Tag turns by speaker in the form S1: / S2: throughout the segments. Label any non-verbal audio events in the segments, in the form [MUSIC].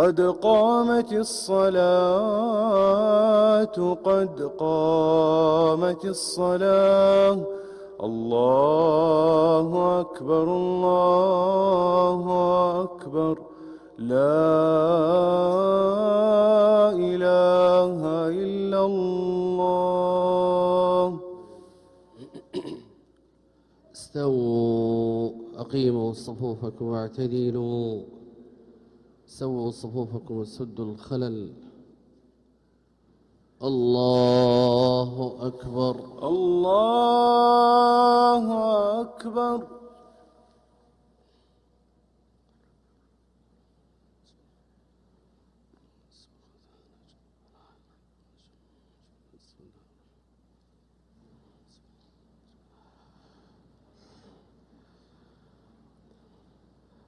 S1: قد قامت الصلاة قد قامت الصلاة. الله أكبر الله أكبر. لا إله إلا الله.
S2: استووا أقيموا صفوفكم واعتدلوا. سووا صفوفكم وسدوا الخلل. الله أكبر.
S1: الله أكبر.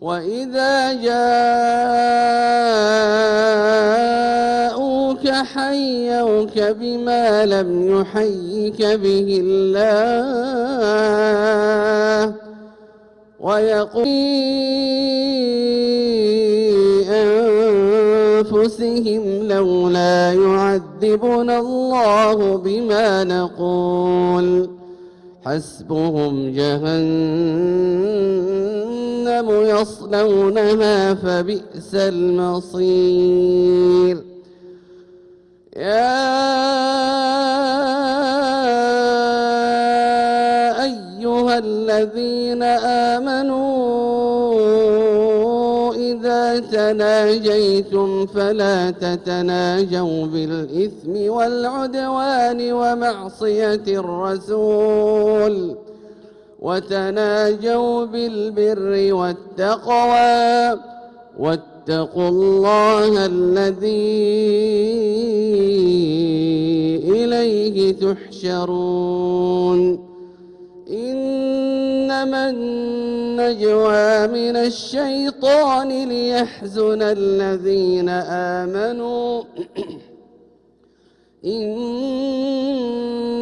S2: وإذا جاءوك حيوك بما لم يحيك به الله ويقول أنفسهم لولا يعذبنا الله بما نقول حسبهم جهنم يصلونها فبئس المصير. يا أيها الذين آمنوا إذا تناجيتم فلا تتناجوا بالإثم والعدوان ومعصية الرسول. وتناجوا بالبر والتقوى. واتقوا الله الذي إليه تحشرون. إن إنما النجوى من الشيطان ليحزن الذين آمنوا. [CLEARS THROAT]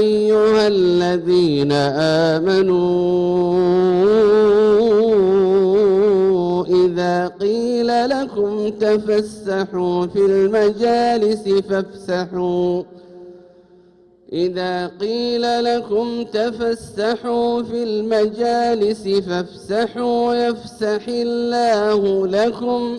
S2: أيها الذين آمنوا إذا قيل لكم تفسحوا في المجالس فافسحوا. إذا قيل لكم تفسحوا في المجالس فافسحوا يفسح الله لكم.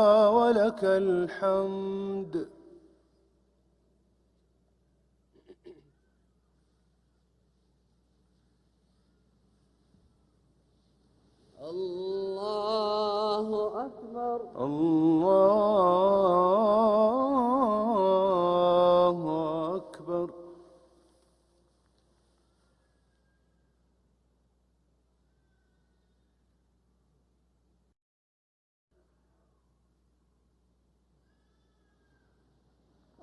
S1: ولك الحمد.
S2: الله أكبر.
S1: الله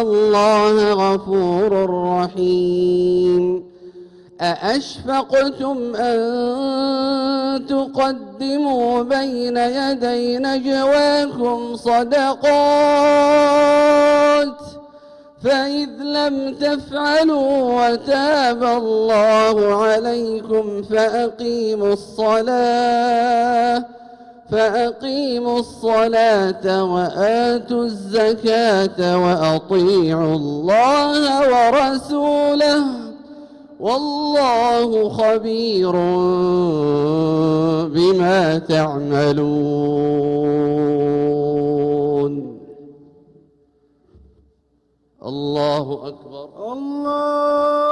S2: الله غفور رحيم. أأشفقتم أن تقدموا بين يدي نجواكم صدقات؟ فإذ لم تفعلوا وتاب الله عليكم فأقيموا الصلاة. فأقيموا الصلاة وآتوا الزكاة وأطيعوا الله ورسوله والله خبير بما تعملون. الله أكبر.
S1: الله